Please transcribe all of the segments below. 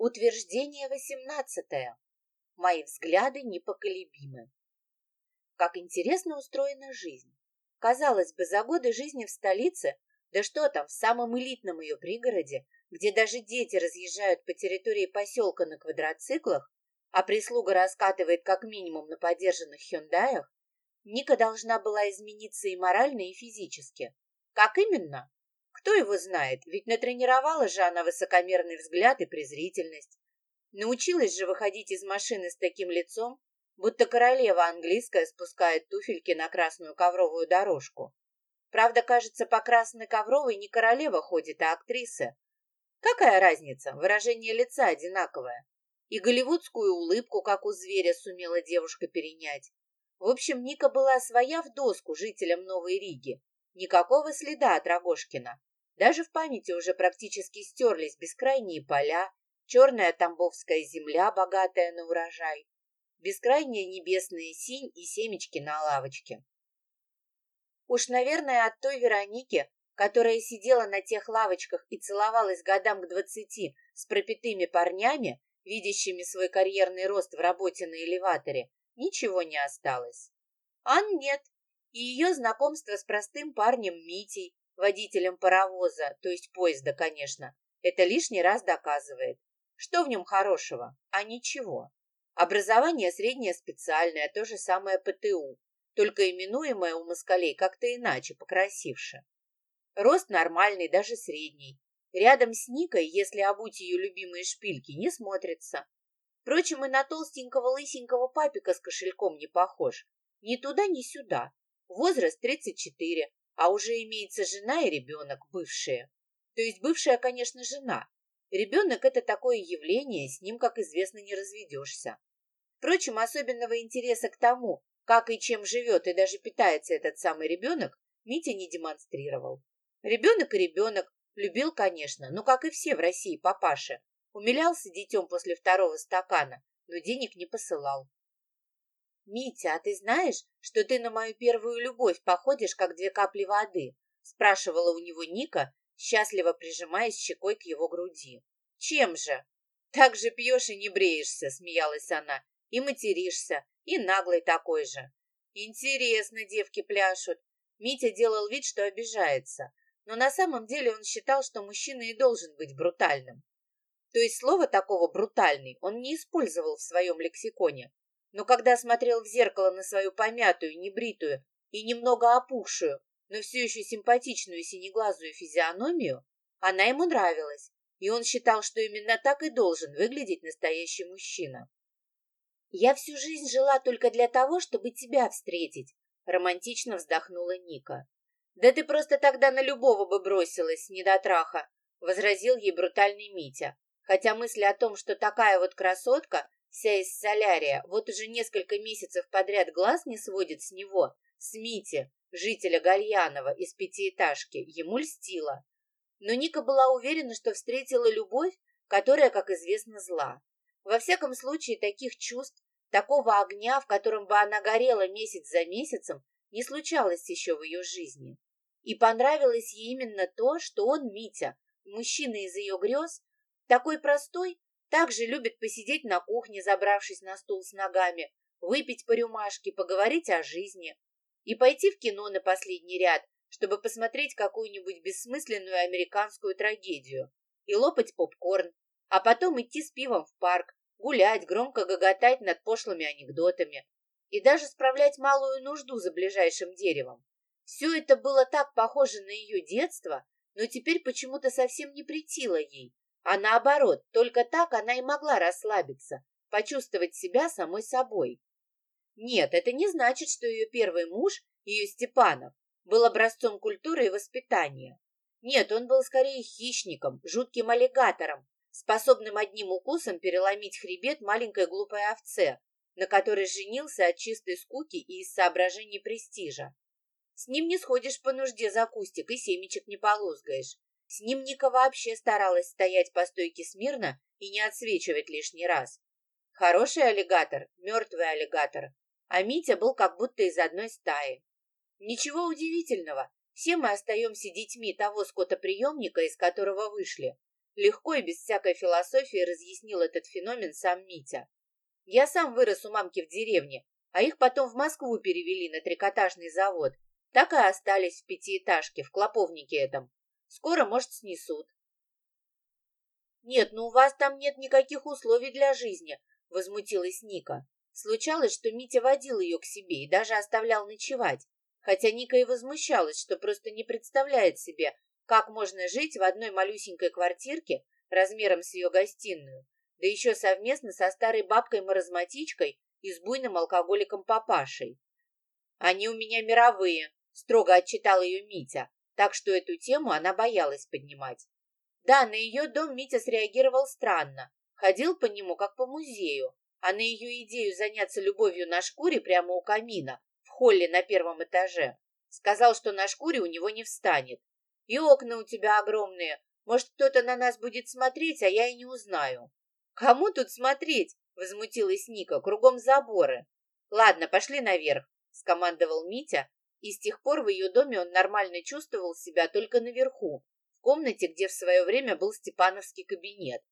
Утверждение восемнадцатое. Мои взгляды непоколебимы. Как интересно устроена жизнь. Казалось бы, за годы жизни в столице, да что там, в самом элитном ее пригороде, где даже дети разъезжают по территории поселка на квадроциклах, а прислуга раскатывает как минимум на подержанных хюндаях, Ника должна была измениться и морально, и физически. Как именно? Кто его знает, ведь натренировала же она высокомерный взгляд и презрительность. Научилась же выходить из машины с таким лицом, будто королева английская спускает туфельки на красную ковровую дорожку. Правда, кажется, по красной ковровой не королева ходит, а актриса. Какая разница, выражение лица одинаковое. И голливудскую улыбку, как у зверя, сумела девушка перенять. В общем, Ника была своя в доску жителям Новой Риги. Никакого следа от Рогожкина. Даже в памяти уже практически стерлись бескрайние поля, черная тамбовская земля, богатая на урожай, бескрайняя небесная синь и семечки на лавочке. Уж, наверное, от той Вероники, которая сидела на тех лавочках и целовалась годам к двадцати с пропитыми парнями, видящими свой карьерный рост в работе на элеваторе, ничего не осталось. Ан нет, и ее знакомство с простым парнем Митей, водителем паровоза, то есть поезда, конечно, это лишний раз доказывает. Что в нем хорошего? А ничего. Образование среднее специальное, то же самое ПТУ, только именуемое у москалей как-то иначе, покрасивше. Рост нормальный, даже средний. Рядом с Никой, если обуть ее любимые шпильки, не смотрится. Впрочем, и на толстенького лысенького папика с кошельком не похож. Ни туда, ни сюда. Возраст 34, а уже имеется жена и ребенок, бывшие. То есть бывшая, конечно, жена. Ребенок – это такое явление, с ним, как известно, не разведешься. Впрочем, особенного интереса к тому, как и чем живет и даже питается этот самый ребенок, Митя не демонстрировал. Ребенок и ребенок, любил, конечно, но, как и все в России папаши, умилялся детем после второго стакана, но денег не посылал. «Митя, а ты знаешь, что ты на мою первую любовь походишь, как две капли воды?» спрашивала у него Ника, счастливо прижимаясь щекой к его груди. «Чем же?» «Так же пьешь и не бреешься», смеялась она, «и материшься, и наглый такой же». «Интересно, девки пляшут». Митя делал вид, что обижается, но на самом деле он считал, что мужчина и должен быть брутальным. То есть слова такого «брутальный» он не использовал в своем лексиконе, но когда смотрел в зеркало на свою помятую, небритую и немного опухшую, но все еще симпатичную синеглазую физиономию, она ему нравилась, и он считал, что именно так и должен выглядеть настоящий мужчина. «Я всю жизнь жила только для того, чтобы тебя встретить», романтично вздохнула Ника. «Да ты просто тогда на любого бы бросилась, недотраха», возразил ей брутальный Митя, хотя мысль о том, что такая вот красотка Вся из солярия вот уже несколько месяцев подряд глаз не сводит с него, с Мити, жителя Гальянова из пятиэтажки, ему льстила. Но Ника была уверена, что встретила любовь, которая, как известно, зла. Во всяком случае, таких чувств, такого огня, в котором бы она горела месяц за месяцем, не случалось еще в ее жизни. И понравилось ей именно то, что он, Митя, мужчина из ее грез, такой простой, также любит посидеть на кухне, забравшись на стул с ногами, выпить по рюмашке, поговорить о жизни и пойти в кино на последний ряд, чтобы посмотреть какую-нибудь бессмысленную американскую трагедию и лопать попкорн, а потом идти с пивом в парк, гулять, громко гоготать над пошлыми анекдотами и даже справлять малую нужду за ближайшим деревом. Все это было так похоже на ее детство, но теперь почему-то совсем не притило ей, а наоборот, только так она и могла расслабиться, почувствовать себя самой собой. Нет, это не значит, что ее первый муж, ее Степанов, был образцом культуры и воспитания. Нет, он был скорее хищником, жутким аллигатором, способным одним укусом переломить хребет маленькой глупой овце, на которой женился от чистой скуки и из соображений престижа. С ним не сходишь по нужде за кустик и семечек не полузгаешь. С ним Ника вообще старалась стоять по стойке смирно и не отсвечивать лишний раз. Хороший аллигатор, мертвый аллигатор, а Митя был как будто из одной стаи. Ничего удивительного, все мы остаемся детьми того скотоприемника, из которого вышли. Легко и без всякой философии разъяснил этот феномен сам Митя. Я сам вырос у мамки в деревне, а их потом в Москву перевели на трикотажный завод. Так и остались в пятиэтажке, в клоповнике этом. Скоро, может, снесут. «Нет, ну у вас там нет никаких условий для жизни», — возмутилась Ника. Случалось, что Митя водил ее к себе и даже оставлял ночевать, хотя Ника и возмущалась, что просто не представляет себе, как можно жить в одной малюсенькой квартирке размером с ее гостиную, да еще совместно со старой бабкой-маразматичкой и с буйным алкоголиком-папашей. «Они у меня мировые», — строго отчитал ее Митя, так что эту тему она боялась поднимать. Да, на ее дом Митя среагировал странно, ходил по нему как по музею, а на ее идею заняться любовью на шкуре прямо у камина, в холле на первом этаже, сказал, что на шкуре у него не встанет. И окна у тебя огромные, может, кто-то на нас будет смотреть, а я и не узнаю. Кому тут смотреть? Возмутилась Ника, кругом заборы. Ладно, пошли наверх, скомандовал Митя, и с тех пор в ее доме он нормально чувствовал себя только наверху, в комнате, где в свое время был Степановский кабинет.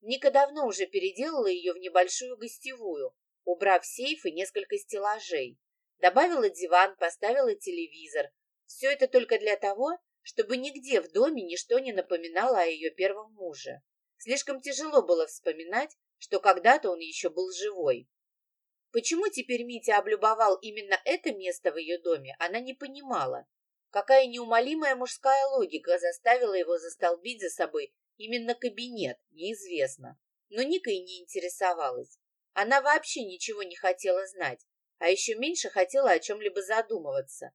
Ника давно уже переделала ее в небольшую гостевую, убрав сейф и несколько стеллажей. Добавила диван, поставила телевизор. Все это только для того, чтобы нигде в доме ничто не напоминало о ее первом муже. Слишком тяжело было вспоминать, что когда-то он еще был живой. Почему теперь Митя облюбовал именно это место в ее доме, она не понимала. Какая неумолимая мужская логика заставила его застолбить за собой именно кабинет, неизвестно. Но Ника и не интересовалась. Она вообще ничего не хотела знать, а еще меньше хотела о чем-либо задумываться.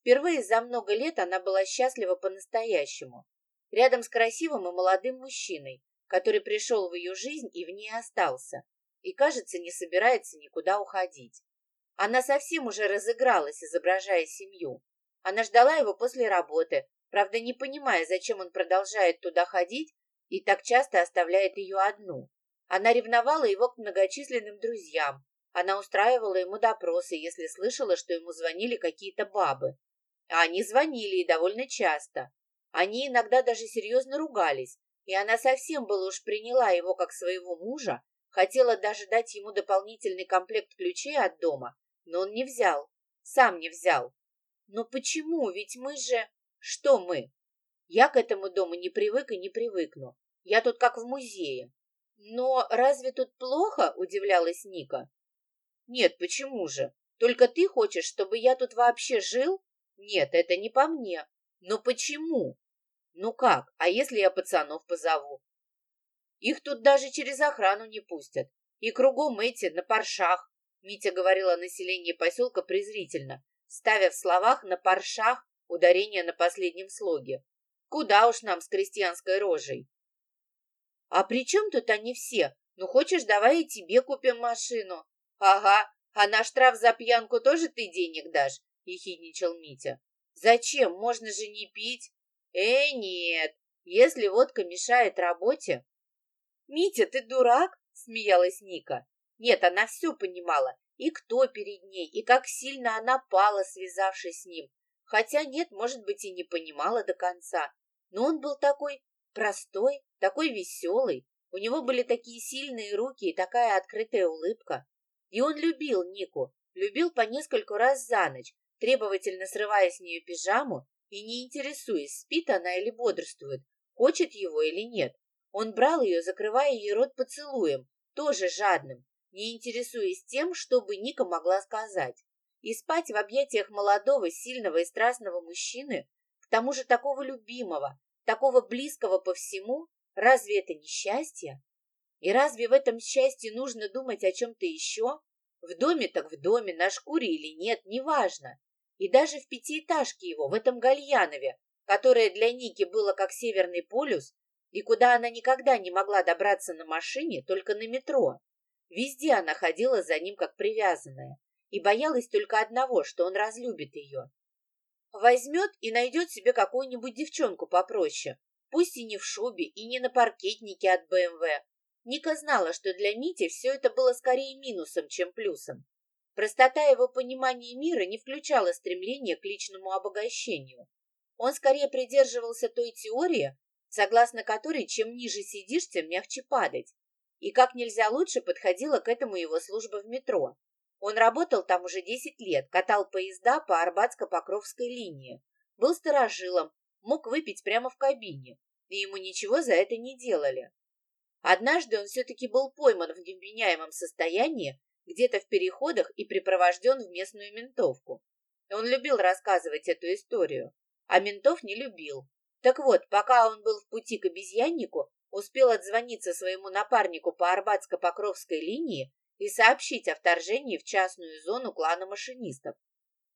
Впервые за много лет она была счастлива по-настоящему. Рядом с красивым и молодым мужчиной, который пришел в ее жизнь и в ней остался, и, кажется, не собирается никуда уходить. Она совсем уже разыгралась, изображая семью. Она ждала его после работы, правда, не понимая, зачем он продолжает туда ходить и так часто оставляет ее одну. Она ревновала его к многочисленным друзьям. Она устраивала ему допросы, если слышала, что ему звонили какие-то бабы. А они звонили и довольно часто. Они иногда даже серьезно ругались, и она совсем было уж приняла его как своего мужа, хотела даже дать ему дополнительный комплект ключей от дома, но он не взял, сам не взял. Но почему? Ведь мы же... Что мы? Я к этому дому не привык и не привыкну. Я тут как в музее. Но разве тут плохо? Удивлялась Ника. Нет, почему же? Только ты хочешь, чтобы я тут вообще жил? Нет, это не по мне. Но почему? Ну как, а если я пацанов позову? Их тут даже через охрану не пустят. И кругом эти, на паршах. Митя говорила о населении поселка презрительно, ставя в словах на паршах ударение на последнем слоге. Куда уж нам с крестьянской рожей? А при чем тут они все? Ну, хочешь, давай и тебе купим машину. Ага, а на штраф за пьянку тоже ты денег дашь? ехидничал Митя. Зачем? Можно же не пить. Э, нет, если водка мешает работе. Митя, ты дурак? Смеялась Ника. Нет, она все понимала. И кто перед ней, и как сильно она пала, связавшись с ним. Хотя нет, может быть, и не понимала до конца. Но он был такой простой, такой веселый. У него были такие сильные руки и такая открытая улыбка. И он любил Нику, любил по нескольку раз за ночь, требовательно срывая с нее пижаму и не интересуясь, спит она или бодрствует, хочет его или нет. Он брал ее, закрывая ей рот поцелуем, тоже жадным, не интересуясь тем, что бы Ника могла сказать. И спать в объятиях молодого, сильного и страстного мужчины, к тому же такого любимого, такого близкого по всему, разве это не счастье? И разве в этом счастье нужно думать о чем-то еще? В доме так в доме, на шкуре или нет, неважно. И даже в пятиэтажке его, в этом Гальянове, которое для Ники было как Северный полюс, и куда она никогда не могла добраться на машине, только на метро. Везде она ходила за ним как привязанная и боялась только одного, что он разлюбит ее. Возьмет и найдет себе какую-нибудь девчонку попроще, пусть и не в шубе, и не на паркетнике от БМВ. Ника знала, что для Мити все это было скорее минусом, чем плюсом. Простота его понимания мира не включала стремление к личному обогащению. Он скорее придерживался той теории, согласно которой чем ниже сидишь, тем мягче падать. И как нельзя лучше подходила к этому его служба в метро. Он работал там уже 10 лет, катал поезда по Арбатско-Покровской линии, был сторожилом, мог выпить прямо в кабине, и ему ничего за это не делали. Однажды он все-таки был пойман в невменяемом состоянии где-то в переходах и припровожден в местную ментовку. Он любил рассказывать эту историю, а ментов не любил. Так вот, пока он был в пути к обезьяннику, успел отзвониться своему напарнику по Арбатско-Покровской линии и сообщить о вторжении в частную зону клана машинистов.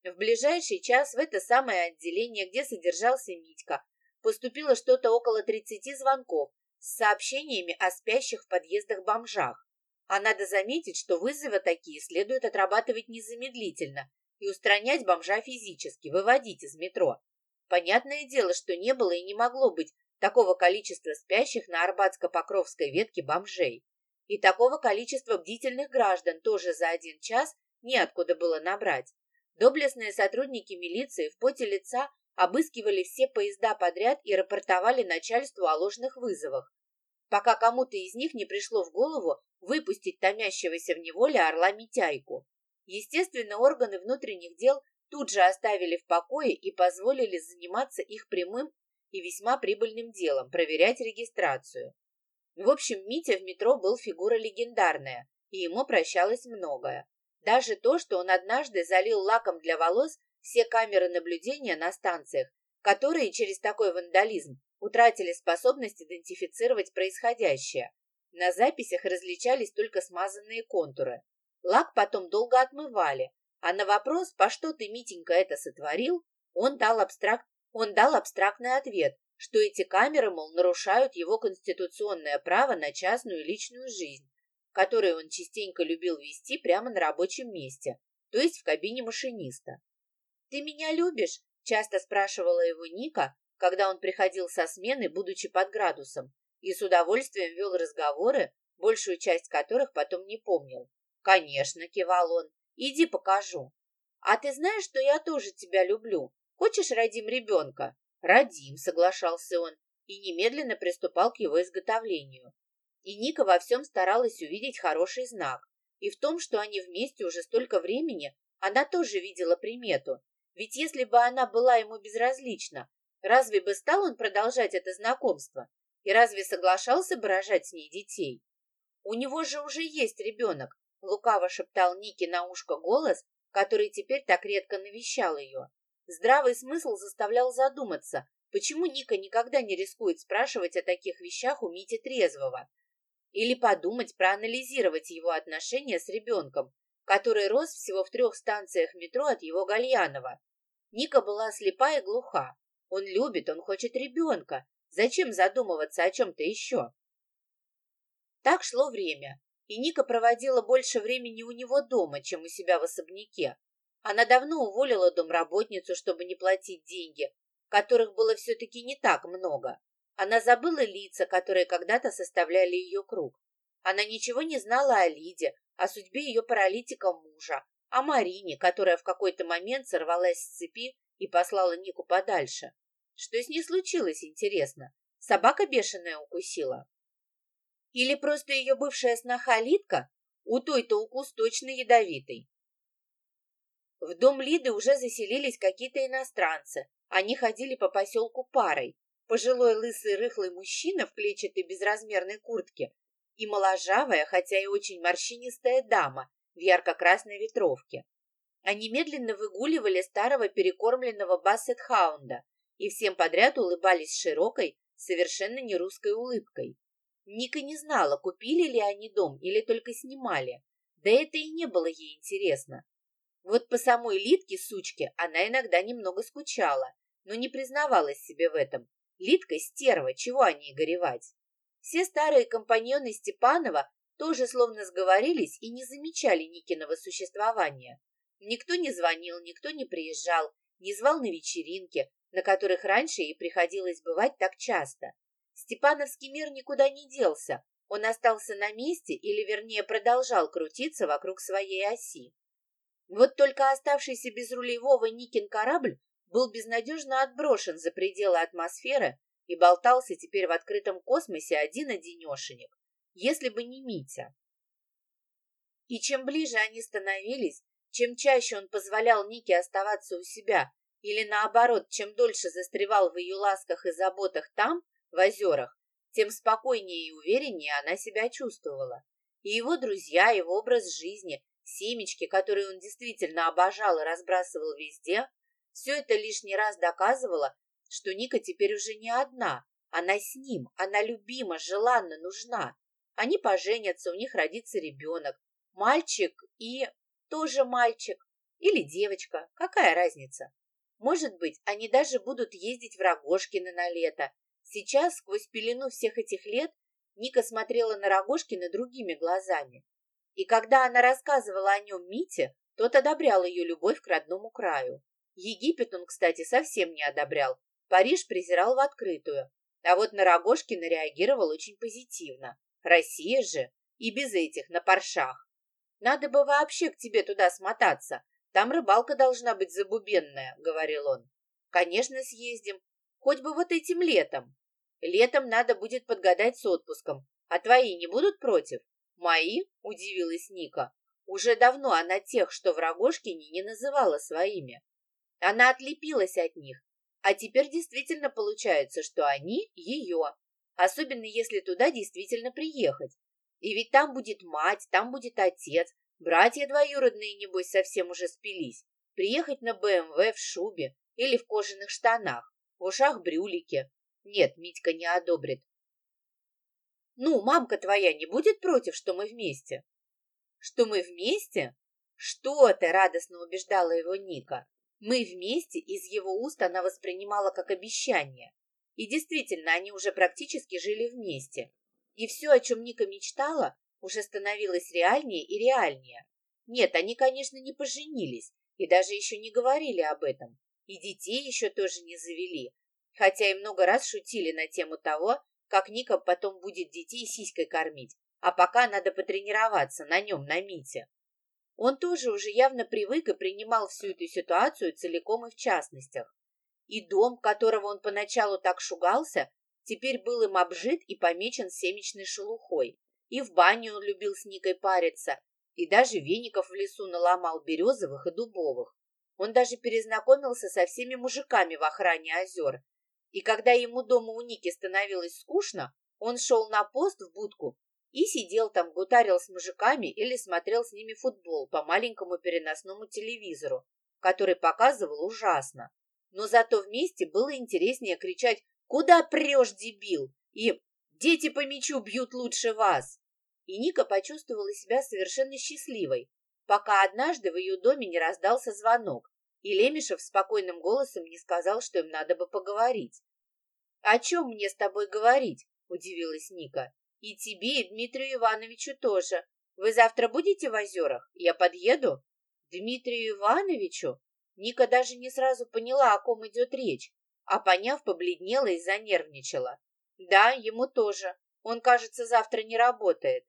В ближайший час в это самое отделение, где содержался Митька, поступило что-то около 30 звонков с сообщениями о спящих в подъездах бомжах. А надо заметить, что вызовы такие следует отрабатывать незамедлительно и устранять бомжа физически, выводить из метро. Понятное дело, что не было и не могло быть такого количества спящих на Арбатско-Покровской ветке бомжей. И такого количества бдительных граждан тоже за один час неоткуда было набрать. Доблестные сотрудники милиции в поте лица обыскивали все поезда подряд и рапортовали начальству о ложных вызовах, пока кому-то из них не пришло в голову выпустить томящегося в неволе орла Митяйку. Естественно, органы внутренних дел тут же оставили в покое и позволили заниматься их прямым и весьма прибыльным делом – проверять регистрацию. В общем, Митя в метро был фигура легендарная, и ему прощалось многое. Даже то, что он однажды залил лаком для волос все камеры наблюдения на станциях, которые через такой вандализм утратили способность идентифицировать происходящее. На записях различались только смазанные контуры. Лак потом долго отмывали, а на вопрос, по что ты, Митенька, это сотворил, он дал, абстракт... он дал абстрактный ответ, что эти камеры, мол, нарушают его конституционное право на частную личную жизнь, которую он частенько любил вести прямо на рабочем месте, то есть в кабине машиниста. «Ты меня любишь?» – часто спрашивала его Ника, когда он приходил со смены, будучи под градусом, и с удовольствием вел разговоры, большую часть которых потом не помнил. «Конечно», – кивал он, – «иди покажу». «А ты знаешь, что я тоже тебя люблю? Хочешь, родим ребенка?» «Родим», – соглашался он, и немедленно приступал к его изготовлению. И Ника во всем старалась увидеть хороший знак. И в том, что они вместе уже столько времени, она тоже видела примету. Ведь если бы она была ему безразлична, разве бы стал он продолжать это знакомство? И разве соглашался бы рожать с ней детей? У него же уже есть ребенок, лукаво шептал Нике на ушко голос, который теперь так редко навещал ее. Здравый смысл заставлял задуматься, почему Ника никогда не рискует спрашивать о таких вещах у Мити Трезвого, или подумать, проанализировать его отношения с ребенком, который рос всего в трех станциях метро от его Гальянова. Ника была слепа и глуха. Он любит, он хочет ребенка. Зачем задумываться о чем-то еще? Так шло время, и Ника проводила больше времени у него дома, чем у себя в особняке. Она давно уволила домработницу, чтобы не платить деньги, которых было все-таки не так много. Она забыла лица, которые когда-то составляли ее круг. Она ничего не знала о Лиде, о судьбе ее паралитика мужа, о Марине, которая в какой-то момент сорвалась с цепи и послала Нику подальше. Что с ней случилось, интересно? Собака бешеная укусила? Или просто ее бывшая сноха Лидка? У той-то укус точно ядовитый. В дом Лиды уже заселились какие-то иностранцы. Они ходили по поселку парой, пожилой лысый рыхлый мужчина в клетчатой безразмерной куртке и моложавая, хотя и очень морщинистая дама в ярко-красной ветровке. Они медленно выгуливали старого перекормленного бассет-хаунда и всем подряд улыбались широкой, совершенно не русской улыбкой. Ника не знала, купили ли они дом или только снимали, да это и не было ей интересно. Вот по самой Литке, сучке, она иногда немного скучала, но не признавалась себе в этом Лидка стерва, чего о ней горевать? Все старые компаньоны Степанова тоже словно сговорились и не замечали Никиного существования. Никто не звонил, никто не приезжал, не звал на вечеринки, на которых раньше ей приходилось бывать так часто. Степановский мир никуда не делся, он остался на месте или, вернее, продолжал крутиться вокруг своей оси. Вот только оставшийся без рулевого Никин корабль был безнадежно отброшен за пределы атмосферы и болтался теперь в открытом космосе один-одинешенек, если бы не Митя. И чем ближе они становились, чем чаще он позволял Нике оставаться у себя, или наоборот, чем дольше застревал в ее ласках и заботах там, в озерах, тем спокойнее и увереннее она себя чувствовала. И его друзья, его образ жизни, семечки, которые он действительно обожал и разбрасывал везде, все это лишний раз доказывало, что Ника теперь уже не одна, она с ним, она любима, желанна, нужна. Они поженятся, у них родится ребенок, мальчик и тоже мальчик или девочка, какая разница? Может быть, они даже будут ездить в Рогожкино на лето. Сейчас, сквозь пелену всех этих лет, Ника смотрела на Рогожкина другими глазами. И когда она рассказывала о нем Мите, тот одобрял ее любовь к родному краю. Египет он, кстати, совсем не одобрял. Париж презирал в открытую. А вот на Рогожкина реагировал очень позитивно. Россия же и без этих на паршах. Надо бы вообще к тебе туда смотаться. Там рыбалка должна быть забубенная, говорил он. Конечно, съездим. Хоть бы вот этим летом. Летом надо будет подгадать с отпуском. А твои не будут против? Мои? Удивилась Ника. Уже давно она тех, что в Рогожкине, не называла своими. Она отлепилась от них, а теперь действительно получается, что они ее, особенно если туда действительно приехать. И ведь там будет мать, там будет отец, братья двоюродные, небось, совсем уже спились. Приехать на БМВ в шубе или в кожаных штанах, в ушах брюлики. Нет, Митька не одобрит. Ну, мамка твоя не будет против, что мы вместе? Что мы вместе? Что ты, радостно убеждала его Ника. Мы вместе из его уст она воспринимала как обещание. И действительно, они уже практически жили вместе. И все, о чем Ника мечтала, уже становилось реальнее и реальнее. Нет, они, конечно, не поженились и даже еще не говорили об этом. И детей еще тоже не завели. Хотя и много раз шутили на тему того, как Ника потом будет детей сиськой кормить. А пока надо потренироваться на нем, на Мите. Он тоже уже явно привык и принимал всю эту ситуацию целиком и в частностях. И дом, которого он поначалу так шугался, теперь был им обжит и помечен семечной шелухой. И в баню он любил с Никой париться, и даже веников в лесу наломал березовых и дубовых. Он даже перезнакомился со всеми мужиками в охране озер. И когда ему дома у Ники становилось скучно, он шел на пост в будку и сидел там, гутарил с мужиками или смотрел с ними футбол по маленькому переносному телевизору, который показывал ужасно. Но зато вместе было интереснее кричать «Куда прешь, дебил?» и «Дети по мячу бьют лучше вас!» И Ника почувствовала себя совершенно счастливой, пока однажды в ее доме не раздался звонок, и Лемешев спокойным голосом не сказал, что им надо бы поговорить. «О чем мне с тобой говорить?» – удивилась Ника. И тебе, и Дмитрию Ивановичу тоже. Вы завтра будете в озерах? Я подъеду? Дмитрию Ивановичу? Ника даже не сразу поняла, о ком идет речь, а поняв, побледнела и занервничала. Да, ему тоже. Он, кажется, завтра не работает.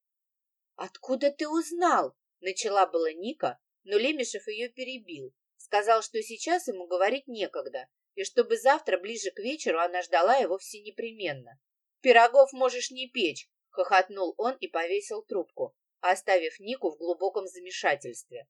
Откуда ты узнал? Начала была Ника, но Лемешев ее перебил. Сказал, что сейчас ему говорить некогда, и чтобы завтра ближе к вечеру она ждала его все непременно. «Пирогов можешь не печь, Хохотнул он и повесил трубку, оставив Нику в глубоком замешательстве.